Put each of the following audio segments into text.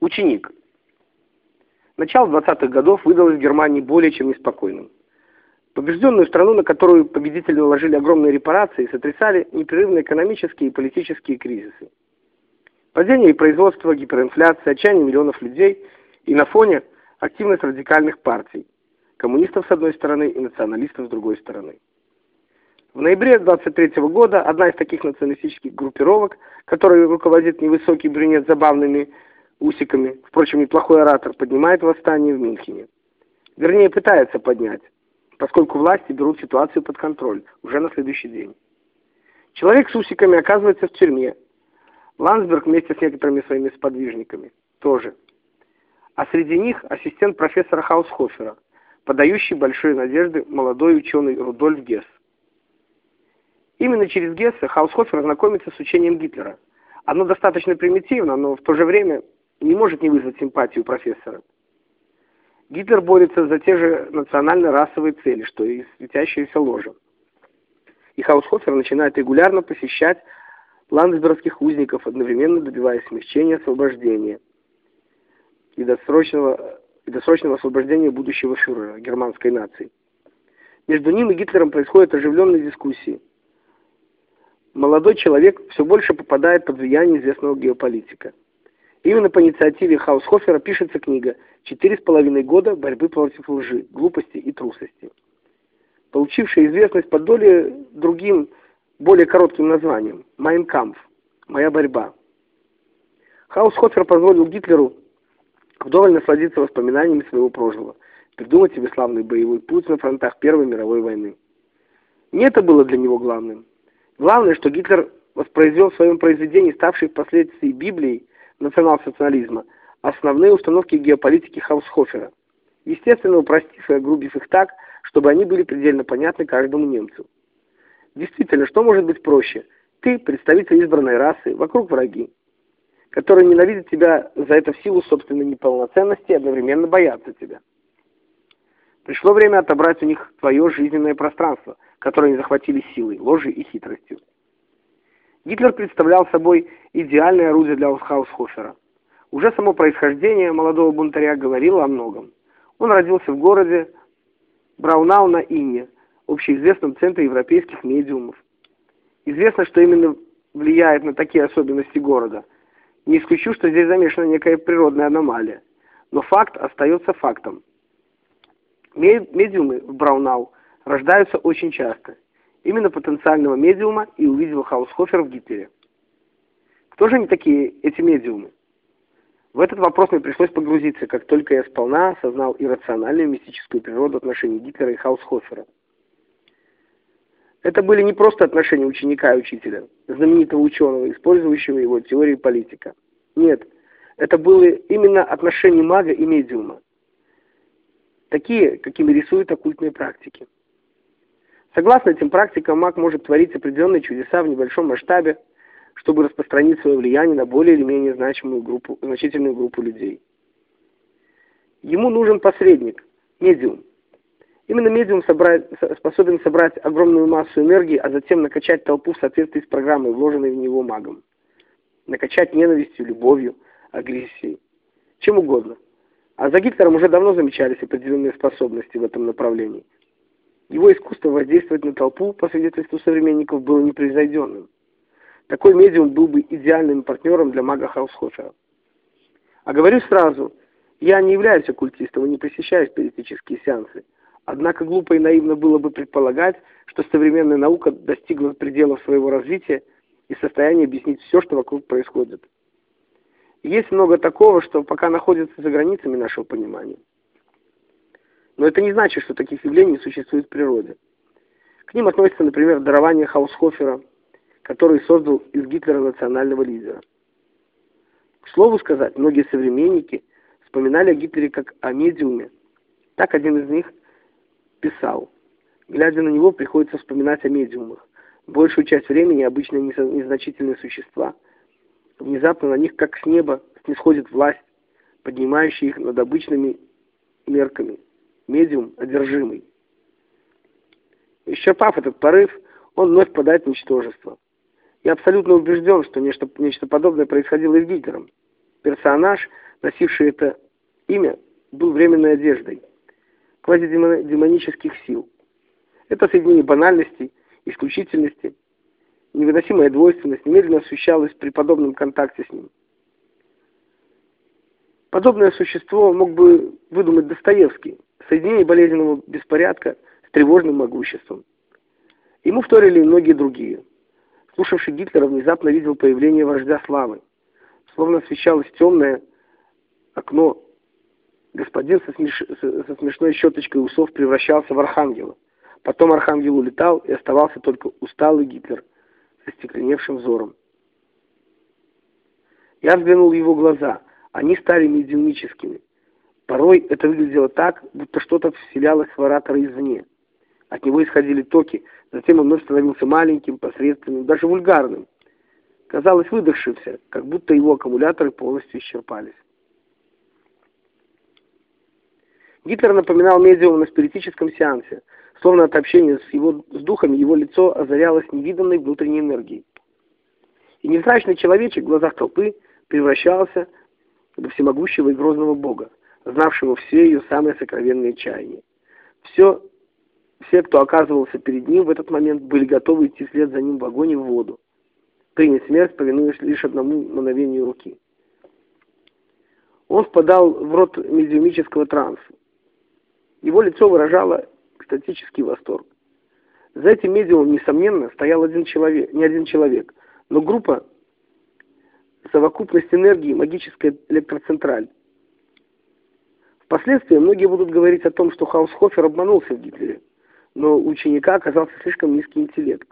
Ученик. Начало 20-х годов выдалось в Германии более чем неспокойным. Побежденную страну, на которую победители наложили огромные репарации, сотрясали непрерывные экономические и политические кризисы. Падение и производство, гиперинфляция, отчаяние миллионов людей и на фоне активность радикальных партий, коммунистов с одной стороны и националистов с другой стороны. В ноябре 23 года одна из таких националистических группировок, которой руководит невысокий брюнет с забавными усиками, впрочем, неплохой оратор, поднимает восстание в Мюнхене. Вернее, пытается поднять, поскольку власти берут ситуацию под контроль уже на следующий день. Человек с усиками оказывается в тюрьме, Ландсберг вместе с некоторыми своими сподвижниками тоже. А среди них ассистент профессора Хаусхофера, подающий большие надежды молодой ученый Рудольф Гесс. Именно через Гесса Хаусхофер знакомится с учением Гитлера. Оно достаточно примитивно, но в то же время не может не вызвать симпатию профессора. Гитлер борется за те же национально-расовые цели, что и светящаяся ложа. И Хаусхофер начинает регулярно посещать ландсбергских узников, одновременно добиваясь смягчения освобождения и досрочного, и досрочного освобождения будущего фюрера германской нации. Между ним и Гитлером происходят оживленные дискуссии. Молодой человек все больше попадает под влияние известного геополитика. Именно по инициативе Хаусхофера пишется книга «Четыре с половиной года борьбы против лжи, глупости и трусости», получившая известность под долей другим более коротким названием «Майн кампф» – «Моя борьба». Хаусхофер позволил Гитлеру вдоволь насладиться воспоминаниями своего прошлого, придумать себе славный боевой путь на фронтах Первой мировой войны. Не это было для него главным. Главное, что Гитлер воспроизвел в своем произведении, ставшей впоследствии Библией национал-социализма, основные установки геополитики Хаусхофера, естественно упростив и огрубив их так, чтобы они были предельно понятны каждому немцу. Действительно, что может быть проще? Ты представитель избранной расы, вокруг враги, которые ненавидят тебя за это в силу собственной неполноценности и одновременно боятся тебя. Пришло время отобрать у них твое жизненное пространство, которое они захватили силой, ложью и хитростью. Гитлер представлял собой идеальное орудие для Хаусхофера. Уже само происхождение молодого бунтаря говорило о многом. Он родился в городе Браунау на Инне, общеизвестном центре европейских медиумов. Известно, что именно влияет на такие особенности города. Не исключу, что здесь замешана некая природная аномалия. Но факт остается фактом. Медиумы в Браунау рождаются очень часто. Именно потенциального медиума и увидел Хаусхофер в Гитлере. Кто же они такие, эти медиумы? В этот вопрос мне пришлось погрузиться, как только я сполна осознал иррациональную мистическую природу отношений Гитлера и Хаусхофера. Это были не просто отношения ученика и учителя, знаменитого ученого, использующего его теории политика. Нет, это были именно отношения мага и медиума. Такие, какими рисуют оккультные практики. Согласно этим практикам, маг может творить определенные чудеса в небольшом масштабе, чтобы распространить свое влияние на более или менее значимую группу, значительную группу людей. Ему нужен посредник, медиум, Именно медиум собрать, способен собрать огромную массу энергии, а затем накачать толпу в соответствии с программой, вложенной в него магом. Накачать ненавистью, любовью, агрессией. Чем угодно. А за Гитлером уже давно замечались определенные способности в этом направлении. Его искусство воздействовать на толпу, по свидетельству современников, было непревзойденным. Такой медиум был бы идеальным партнером для мага Хаусхофера. А говорю сразу, я не являюсь оккультистом и не посещаю спиритические сеансы. Однако глупо и наивно было бы предполагать, что современная наука достигла пределов своего развития и в состоянии объяснить все, что вокруг происходит. Есть много такого, что пока находится за границами нашего понимания. Но это не значит, что таких явлений не существует в природе. К ним относится, например, дарование Хаусхофера, который создал из Гитлера национального лидера. К слову сказать, многие современники вспоминали о Гитлере как о медиуме. Так один из них писал. Глядя на него, приходится вспоминать о медиумах. Большую часть времени обычные незначительные существа. Внезапно на них, как с неба, снисходит власть, поднимающая их над обычными мерками. Медиум одержимый. Исчерпав этот порыв, он вновь подает ничтожество. Я абсолютно убежден, что нечто, нечто подобное происходило и с Гитлером. Персонаж, носивший это имя, был временной одеждой квазидемонических сил. Это соединение банальности, исключительности, невыносимая двойственность немедленно ощущалась при подобном контакте с ним. Подобное существо мог бы выдумать Достоевский, соединение болезненного беспорядка с тревожным могуществом. Ему вторили многие другие. Слушавший Гитлера внезапно видел появление вождя славы. Словно освещалось темное окно. Господин со, смеш... со смешной щеточкой усов превращался в архангела. Потом архангел улетал, и оставался только усталый Гитлер со стекленевшим взором. Я взглянул в его глаза. Они стали медиумическими. Порой это выглядело так, будто что-то вселялось в оратора извне. От него исходили токи, затем он вновь становился маленьким, посредственным, даже вульгарным. Казалось выдохшимся, как будто его аккумуляторы полностью исчерпались. Гитлер напоминал медиума на спиритическом сеансе. Словно от общения с его с духами его лицо озарялось невиданной внутренней энергией. И невзрачный человечек в глазах толпы превращался во всемогущего и грозного Бога, знавшего все ее самые сокровенные чаяния. Все, все, кто оказывался перед ним в этот момент, были готовы идти вслед за ним в огонь и в воду, принять смерть, повинуясь лишь одному мановению руки. Он впадал в рот медиумического транса. Его лицо выражало экстатический восторг. За этим медиумом, несомненно, стоял один человек, не один человек, но группа совокупность энергии, магическая электроцентраль. Впоследствии многие будут говорить о том, что Хаусхофер обманулся в Гитлере, но у ученика оказался слишком низкий интеллект,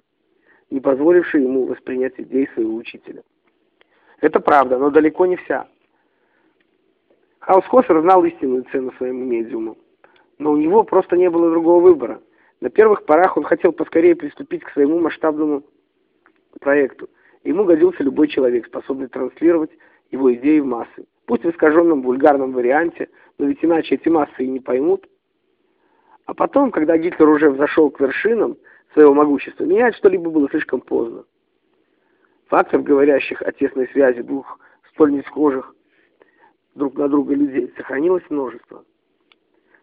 не позволивший ему воспринять идеи своего учителя. Это правда, но далеко не вся. Хаусхофер знал истинную цену своему медиуму, но у него просто не было другого выбора. На первых порах он хотел поскорее приступить к своему масштабному проекту, Ему годился любой человек, способный транслировать его идеи в массы. Пусть в искаженном вульгарном варианте, но ведь иначе эти массы и не поймут. А потом, когда Гитлер уже взошел к вершинам своего могущества, менять что-либо было слишком поздно. Фактов, говорящих о тесной связи двух столь не схожих друг на друга людей, сохранилось множество.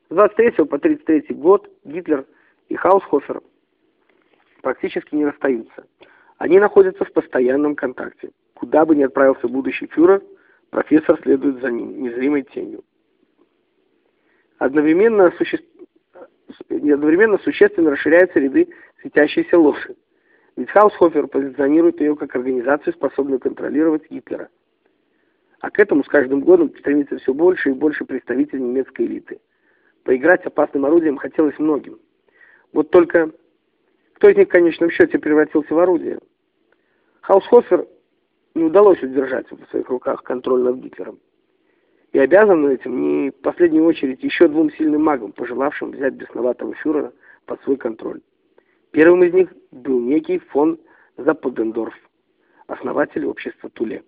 С 23 по 33 год Гитлер и Хаусхофер практически не расстаются. Они находятся в постоянном контакте. Куда бы ни отправился будущий фюрер, профессор следует за ним, незримой тенью. Одновременно, суще... Одновременно существенно расширяются ряды светящейся ложи. Ведь Хаусхофер позиционирует ее как организацию, способную контролировать Гитлера. А к этому с каждым годом стремится все больше и больше представителей немецкой элиты. Поиграть опасным орудием хотелось многим. Вот только кто из них в конечном счете превратился в орудие? Хаусхофер не удалось удержать в своих руках контроль над Гитлером. И обязан этим не в последнюю очередь еще двум сильным магам, пожелавшим взять бесноватого фюрера под свой контроль. Первым из них был некий фон Западендорф, основатель общества Туле.